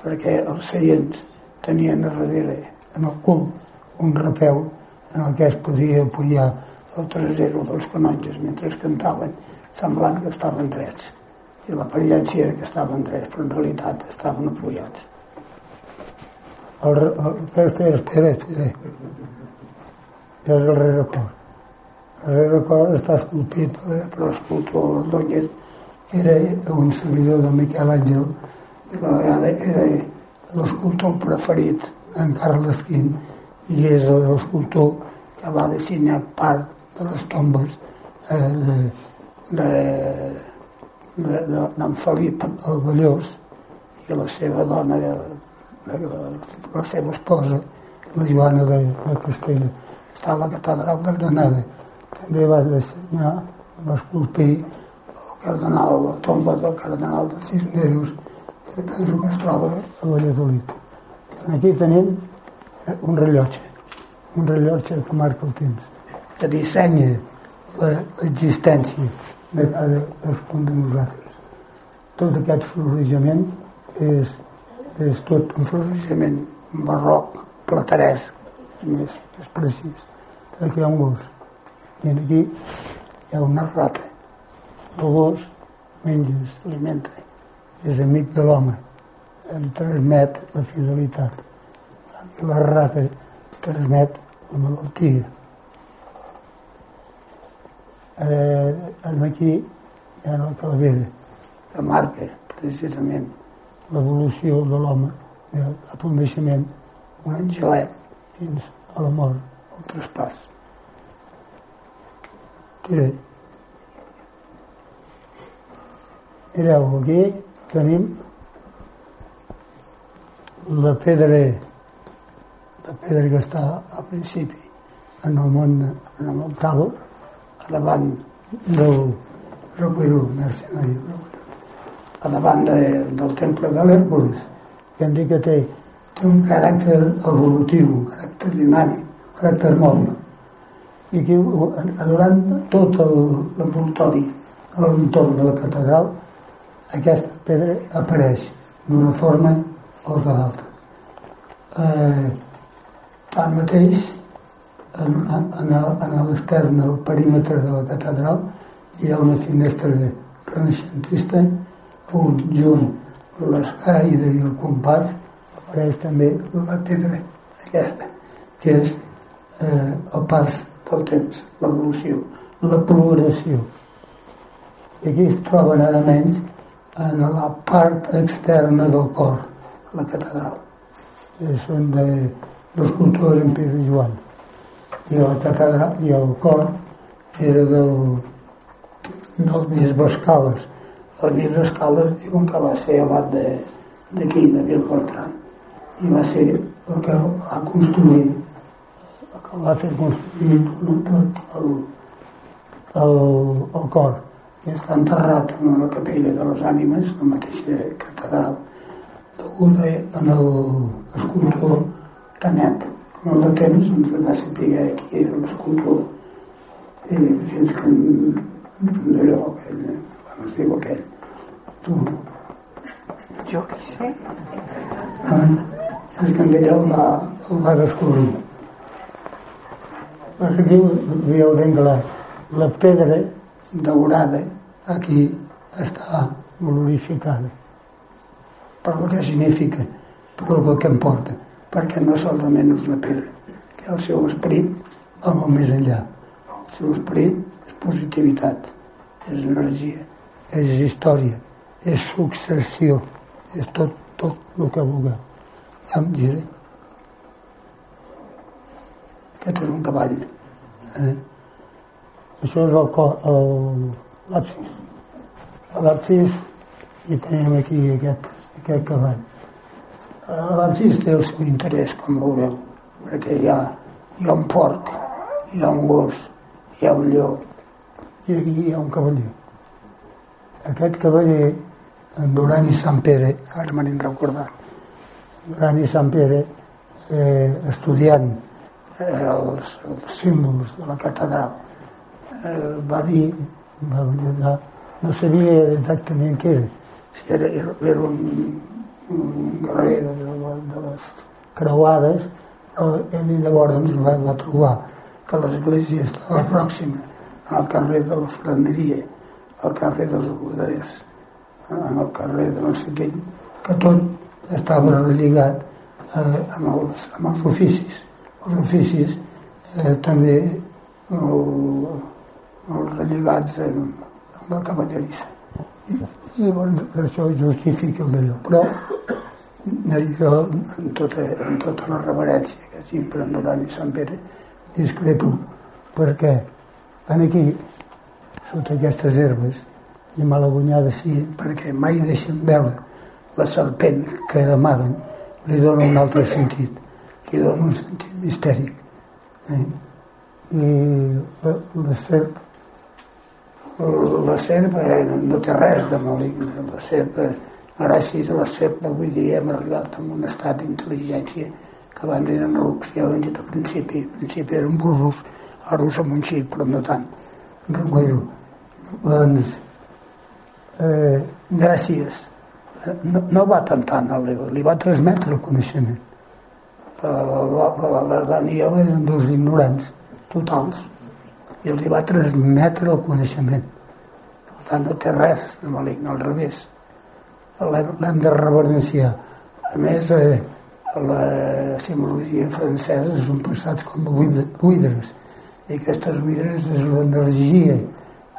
perquè els seients tenien a darrere, en el cul, un rapeu en el que es podia apoyar el trasero dels canonges mentre cantaven semblant que estaven drets i l'apariència era que estaven drets però en realitat estaven apoyats el, el, espera, espera, espera. És el rerecord. El rerecord està esculpit per, per l'escultor Ordóñez, que era un seguidor de Miquel Àngel, i a la vegada era l'escultor preferit d'en Carles Quint, i és l'escultor que va dissenyar part de les tombes eh, de, de, de, de, d'en Felip el Vallós i la seva dona, la, la, la seva esposa, la Joana de, de Castella. Està a la catedral de Granada. També va dissenyar, va esculpir el cardenal, la tomba del cardenal de Cisneros, que penso que es troba a Valladolid. Aquí tenim un rellotge, un rellotge que marca el temps, que dissenya l'existència de cadascun de nosaltres. Tot aquest florejament és, és tot un florejament barroc, plateresc, més, més precís. Aquí hi ha un gos. I aquí hi ha una rata. El gos menja, s'alimenta, és amic de l'home, em transmet la fidelitat. I la rata transmet la malaltia. Eh, aquí hi ha el calavera, que marca precisament l'evolució de l'home, el coneixement, un angelet fins a la mort, el traspàs. Tiré. Mireu, aquí tenim la pedra, la pedra que està al principi en el món, en el tàbor, a davant del Roqueró, mercenari a davant de, del temple de l'Hèrcules, que hem dit que té, té un caràcter evolutiu, un caràcter dinàmic, un caràcter mòbil. I aquí, durant tot l'envoltori, a l'entorn de la catedral, aquesta pedra apareix d'una forma o de l'altra. Eh, tanmateix, en, en, en l'extern del perímetre de la catedral hi ha una finestra renaixentista on junt l'escaire i el compàs apareix també la pedra aquesta, que és eh, el pas del temps, l'evolució, la progressió. I aquí es troba nada menys en la part externa del cor, la catedral. Eh, són de l'escultor en Pere Joan. I la catedral i el cor era del, del bisbe Escales. El bisbe Escales diuen que va ser abat d'aquí, de, de Vilbertran, i va ser el que va construir, el que va fer construir tot el, el, el cor i està enterrat en la capella de les ànimes, la mateixa catedral, degut a- en l'escultor Canet. Com el de temps ens va saber qui era l'escultor i fins que en- d'allò, aquell, com es diu aquell, tu, Jo què sé. eh? Que en allò el va, el va descobrir. Doncs aquí veieu ben clar, la pedra daurada aquí està glorificada per el que significa, per el que em porta, perquè no solament és una pedra, que el seu esperit va molt més enllà. El seu esperit és positivitat, és energia, és història, és successió, és tot, tot el que vulgueu. Ja em diré. Aquest és un cavall. Eh? Això és el, l'absis. A l'absis i tenim aquí aquest, aquest cavall. L'absis té el seu interès, com veureu, perquè hi ha, hi ha un porc, hi ha un gos, hi ha un lleó, i aquí hi ha un cavaller. Aquest cavaller, en Duran i Sant Pere, ara me n'he recordat, Duran i Sant Pere, eh, estudiant eh, els, els símbols de la catedral, eh, va dir, va dir, no sabia exactament què era, si era, era, era un, un guerrer de, de, les creuades, però ell llavors ens va, va trobar que l'església estava pròxima al carrer de la Franeria, al carrer dels Goders, en el carrer de no sé què, que tot estava relligat eh, amb, els, amb els oficis. Els oficis eh, també molt, molt relligats amb, amb la cavallerissa. I, i llavors per això justifica el d'allò. Però jo, en tota, en tota la reverència que sempre en Duran i Sant Pere, discrepo, perquè en aquí, sota aquestes herbes, i malagunyades sí, perquè mai deixen veure la serpent que amaren, li dona un altre sentit, li dona un sentit mistèric. Eh? I la, la serp, la serp eh, no té res de maligne, la serp, eh, gràcies a la serp avui dia hem arribat a un estat d'intel·ligència que abans eren rucs, ja ho hem dit al principi, al principi eren burros, ara ho som un xic, però no tant. Recordo. Doncs, eh, gràcies no, no va tentant el Leo, li va transmetre el coneixement. L'Adam i Eva eren dos ignorants totals i els va transmetre el coneixement. Per tant, no té res de maligne, al revés. L'hem de reverenciar. A més, eh, la simbologia francesa són passats com a buidres i aquestes buidres és l'energia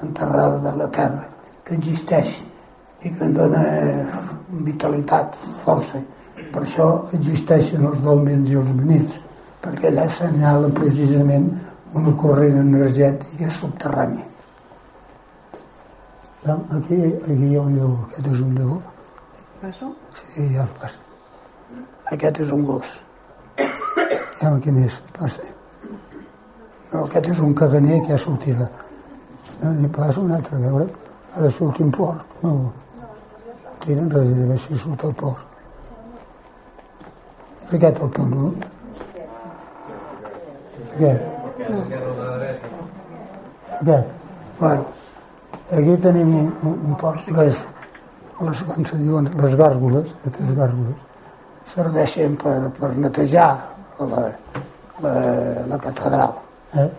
enterrada de la terra que existeix i que ens dona vitalitat, força. Per això existeixen els dolmens i els menits, perquè allà assenyala precisament una corrent energètica subterrània. Aquí, aquí hi ha un lleó, aquest és un lleó. Passo? Sí, ja el passa. Aquest és un gos. Ja, aquí més, passa. No, aquest és un caganer que ja sortirà. Ja, n'hi passa un altre, a veure. Ha de sortir un porc. No, tenen veure si surt el porc. És aquest el porc, no? Aquest. Aquest. Bueno, aquí tenim un, un, un porc, les, les, com se diuen, les gàrgoles, aquestes gàrgoles, serveixen per, per netejar la, la, la catedral. Eh?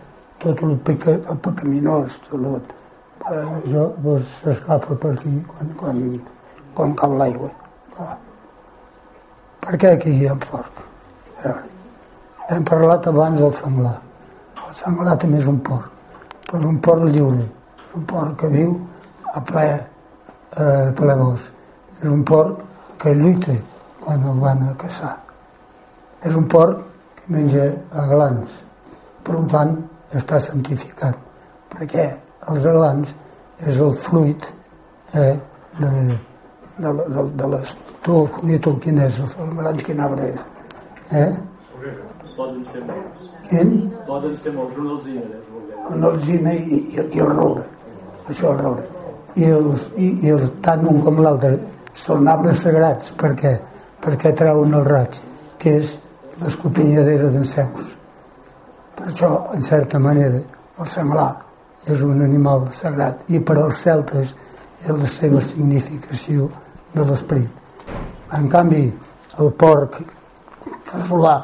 Tot el, peca, el pecaminós, tot el, eh, això s'escapa per aquí quan, quan cau l'aigua. Per què aquí hi ha porc? Hem parlat abans del senglar. El senglar també és un porc, però un porc lliure. Un porc que viu a ple, eh, ple bosc. És un porc que lluita quan el van a caçar. És un porc que menja aglans. Per tant, està santificat, perquè els aglans és el fruit eh, de, de, de, de les... Tu, quin és? Els aglans, quin arbre és? Eh? Poden ser molts. Quin? Poden ser molts, un alzina. eh, L'alzina i, i, i el roure. Això el roure. I, els, i, i els, tant un com l'altre són arbres sagrats. Per què? Perquè treuen el raig, que és l'escopinyadera d'en Zeus. Per això, en certa manera, el senglar és un animal sagrat i per als celtes és la seva significació de l'esperit. En canvi, el porc casolà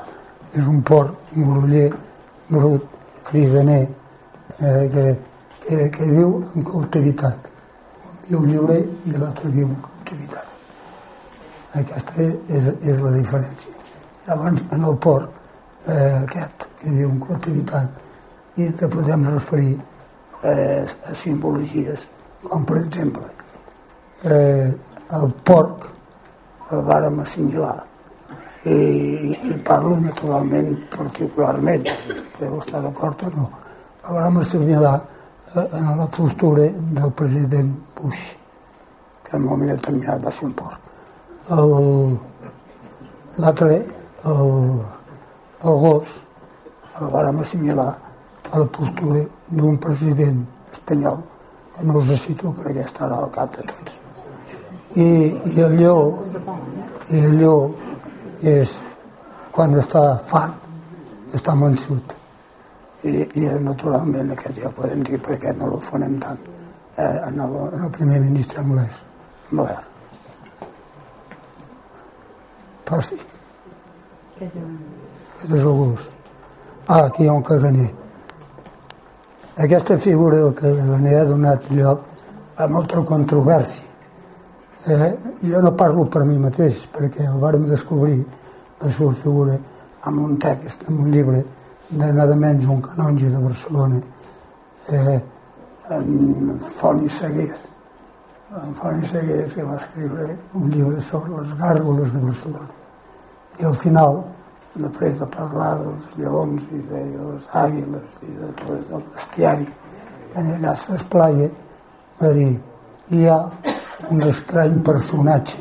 és un porc groller, brut, cridaner, eh, que, que, que viu en cautivitat. Un viu lliure i l'altre viu en cautivitat. Aquesta és, és la diferència. Llavors, en el porc, eh, aquest, que viu en cautivitat, i que podem referir eh, a simbologies, com per exemple, eh, el porc el vàrem assimilar i, i parlo naturalment particularment, podeu estar d'acord o no, el vàrem assimilar eh, en la postura del president Bush, que en un moment determinat va ser un porc. L'altre, el, el gos, el vàrem assimilar a la postura d'un president espanyol, que no els cito perquè estarà al cap de tots. I, i el lleó, i el lleó és quan està fart, està manxut. I, i naturalment aquest ja podem dir perquè no l'ofonem tant eh, en, el, en el primer ministre anglès, Blair. Passi. Aquest és el gos. Ah, aquí hi ha un caganer. Aquesta figura del caganer ha donat lloc a molta controvèrsia. Eh, jo no parlo per mi mateix, perquè el vàrem descobrir la seva figura amb un text, amb un llibre de nada menys un canonge de Barcelona. Eh, en Foni Segués. En Foni Segués que va escriure un llibre sobre les gàrgoles de Barcelona. I al final després de parlar dels lleons i de les àguiles i de tot el bestiari que allà s'esplaia va dir hi ha un estrany personatge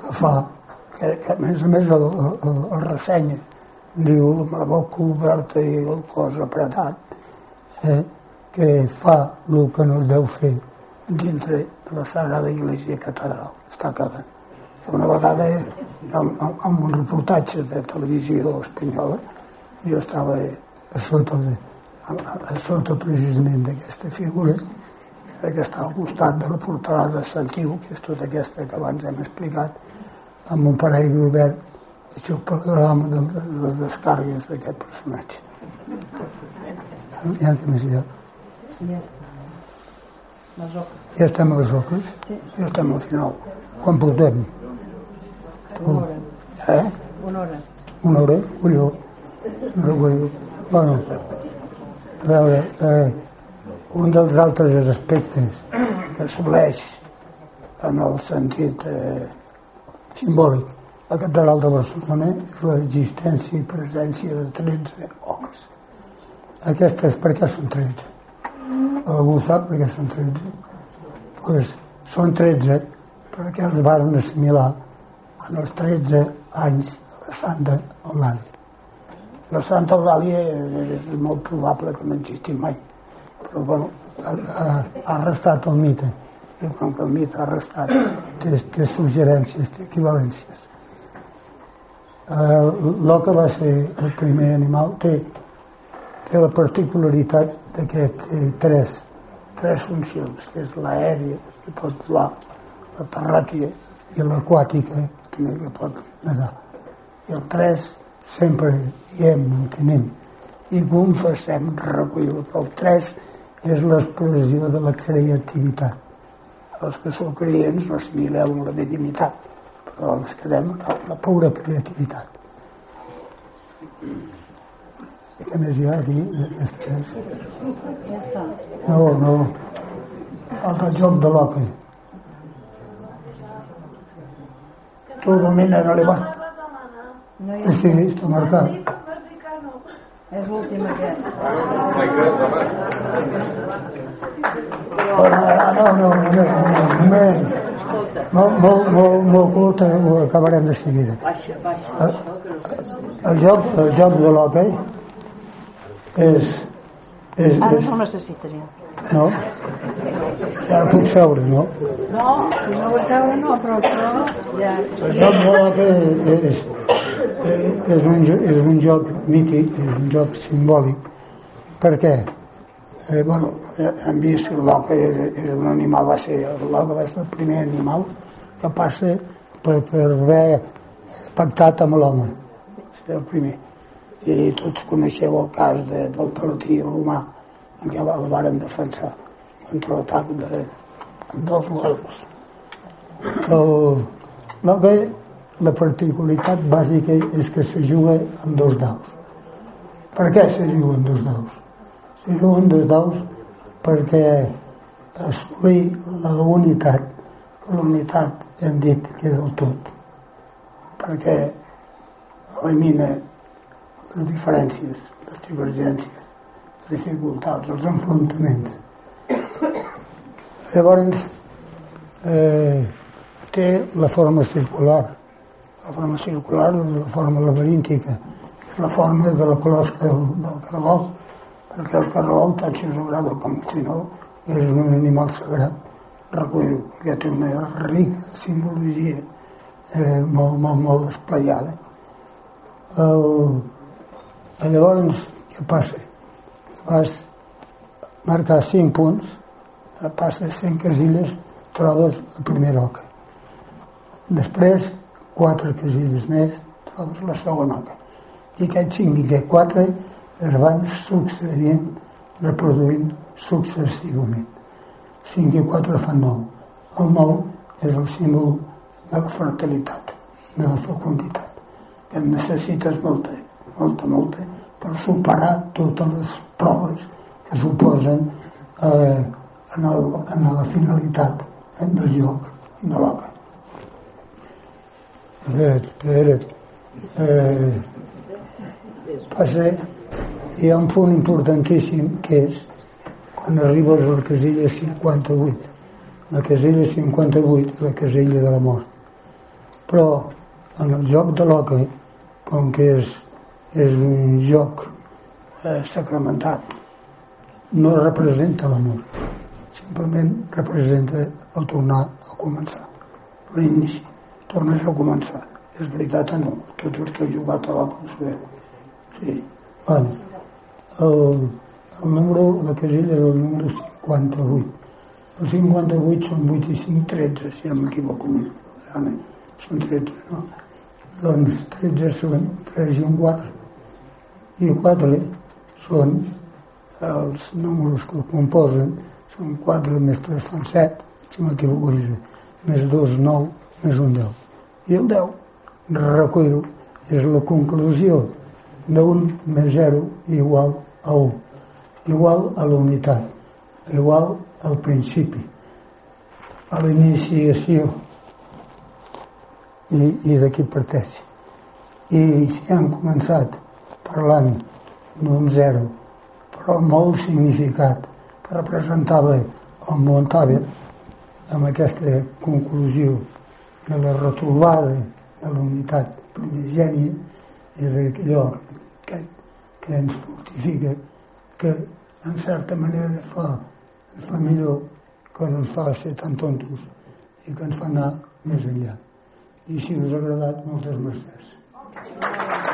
que fa que, que a més a més el, el, el ressenya. Diu amb la boca oberta i el cos apretat eh, que fa el que no es deu fer dintre de la Sagrada Iglesia Catedral. Està acabant. Una vegada amb, amb un reportatge de televisió espanyola jo estava a sota, de, a, a sota precisament d'aquesta figura que està al costat de la portalada de Santiu, que és tota aquesta que abans hem explicat, amb un parell obert, això per programa de, les descargues d'aquest personatge. Ja que més hi ha? Ja està. Les oques. Ja estem a les oques? Sí. Ja estem al final. Quan portem? Una hora. Eh? Una hora. Una hora? Colló. Bueno, a veure, eh, un dels altres aspectes que assoleix en el sentit eh, simbòlic la catedral de Barcelona és l'existència i presència de 13 oques. Aquestes per què són 13? Algú sap per què són 13? Pues són 13 perquè els van assimilar en els 13 anys de la Santa Eulàlia. La Santa Eulàlia és molt probable que no existi mai, però bueno, ha, ha, ha el mite, i com que el mite ha restat, té, té suggerències, té equivalències. Eh, L'oca va ser el primer animal, té, té la particularitat de que té tres, tres funcions, que és l'aèria, que pot volar, la terràquia i l'aquàtica, que pot nedar. I el tres sempre hi hem, mantenim i confessem, recollim que el tres és l'expressió de la creativitat. Els que sou creients no assimileu amb la divinitat, però ens quedem amb la pura creativitat. I què més hi ha aquí? Aquesta és... Ja està. No, no. Falta el joc de l'hoquei. Tu, Domina, no li vas... No hi Sí, sí, està marcat. És l'últim aquest. Oh, no, no, no, un moment, un moment. Molt, molt, molt, molt curt, eh, ho acabarem de seguida. El, el joc, el joc de l'hoquei és, és, Ara és, no ho necessites ja. no? Ja puc seure, no? No, si no vols veure no, però això ja... El joc de l'hoquei és, és, un, és un joc mític, és un joc simbòlic. Per què? Eh, bueno, hem vist que l'oca és, és un animal, va ser, l'oca va ser el primer animal que passa per, per haver pactat amb l'home. És el primer. I tots coneixeu el cas de, del palatí romà, en què el varen defensar contra l'atac de, dels gols. El, l'hoquei, la particularitat bàsica és que se juga amb dos daus. Per què se juga amb dos daus? Se juga amb dos daus perquè assolir la unitat, la unitat hem dit que és el tot, perquè elimina les diferències, les divergències, les dificultats, els enfrontaments. Llavors, eh, té la forma circular. La forma circular és la forma laberíntica, és la forma de la closca del, del caragol, perquè el caragol, tant si us agrada com si no, és un animal sagrat, recullo, perquè té una rica simbologia eh, molt, molt, molt esplayada. El, llavors, què passa? Vas marcar 5 punts, eh, passes 100 casilles, trobes la primera oca. Després, quatre casilles més, trobes la segona oca. I aquests 5 i aquests 4 es van succeint, reproduint successivament. 5 i 4 fan 9. El 9 és el símbol de la fertilitat, de la fecunditat. en necessites molta, molta, molta, per superar totes les proves que suposen eh, en, el, en la finalitat eh, del lloc de l'obra. A veure, eh, passa, hi ha un punt importantíssim que és quan arribes a la casella 58. La casella 58 és la casella de la mort. Però en el joc de l'oca, com que és, és un joc eh, sacramentat, no representa l'amor, simplement representa el tornar a començar, l'inici, tornes a començar. És veritat o no? Tots els que heu jugat a ho sabeu. Sí. Bueno, el, el número, la casella és el número 58. El 58 són 8 i 5, 13, si no m'equivoco. Són 13, no? Doncs 13 són 3 i un 4. I 4 són els números que el composen, són 4 més 3 fan 7, si m'equivoco, més 2, 9, més un 10. I el 10, recuido, és la conclusió d'un més 0 igual a 1 igual a la unitat, igual al principi, a la iniciació i, i d'aquí parteix. I si han començat parlant d'un zero, però molt significat, que representava el muntava amb aquesta conclusió de la retrobada de la unitat primigènia és allò que, que ens fortifica que en certa manera fa, ens fa millor que no ens fa ser tan tontos i que ens fa anar més enllà. I si us ha agradat, moltes mercès.